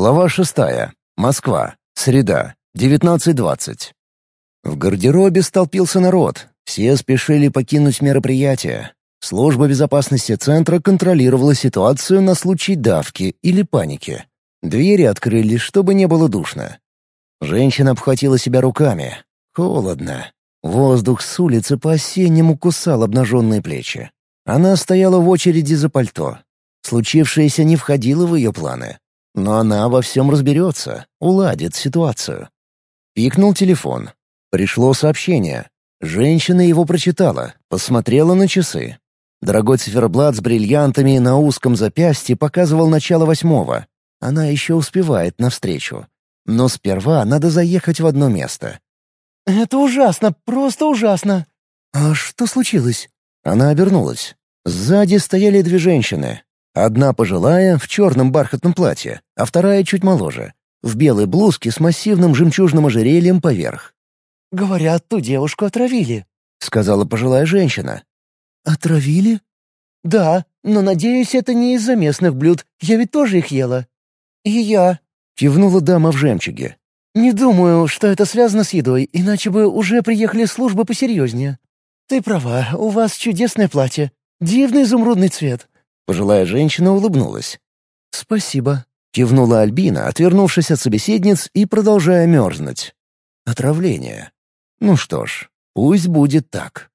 Глава шестая. Москва. Среда. 19.20. В гардеробе столпился народ. Все спешили покинуть мероприятие. Служба безопасности центра контролировала ситуацию на случай давки или паники. Двери открылись, чтобы не было душно. Женщина обхватила себя руками. Холодно. Воздух с улицы по-осеннему кусал обнаженные плечи. Она стояла в очереди за пальто. Случившееся не входило в ее планы. Но она во всем разберется, уладит ситуацию. Пикнул телефон. Пришло сообщение. Женщина его прочитала, посмотрела на часы. Дорогой циферблат с бриллиантами на узком запястье показывал начало восьмого. Она еще успевает навстречу. Но сперва надо заехать в одно место. «Это ужасно, просто ужасно!» «А что случилось?» Она обернулась. Сзади стояли две женщины. Одна пожилая, в черном бархатном платье, а вторая чуть моложе, в белой блузке с массивным жемчужным ожерельем поверх. «Говорят, ту девушку отравили», — сказала пожилая женщина. «Отравили?» «Да, но, надеюсь, это не из-за местных блюд. Я ведь тоже их ела». «И я», — кивнула дама в жемчуге. «Не думаю, что это связано с едой, иначе бы уже приехали службы посерьезнее. Ты права, у вас чудесное платье. Дивный изумрудный цвет». Пожилая женщина улыбнулась. «Спасибо», — кивнула Альбина, отвернувшись от собеседниц и продолжая мерзнуть. «Отравление. Ну что ж, пусть будет так».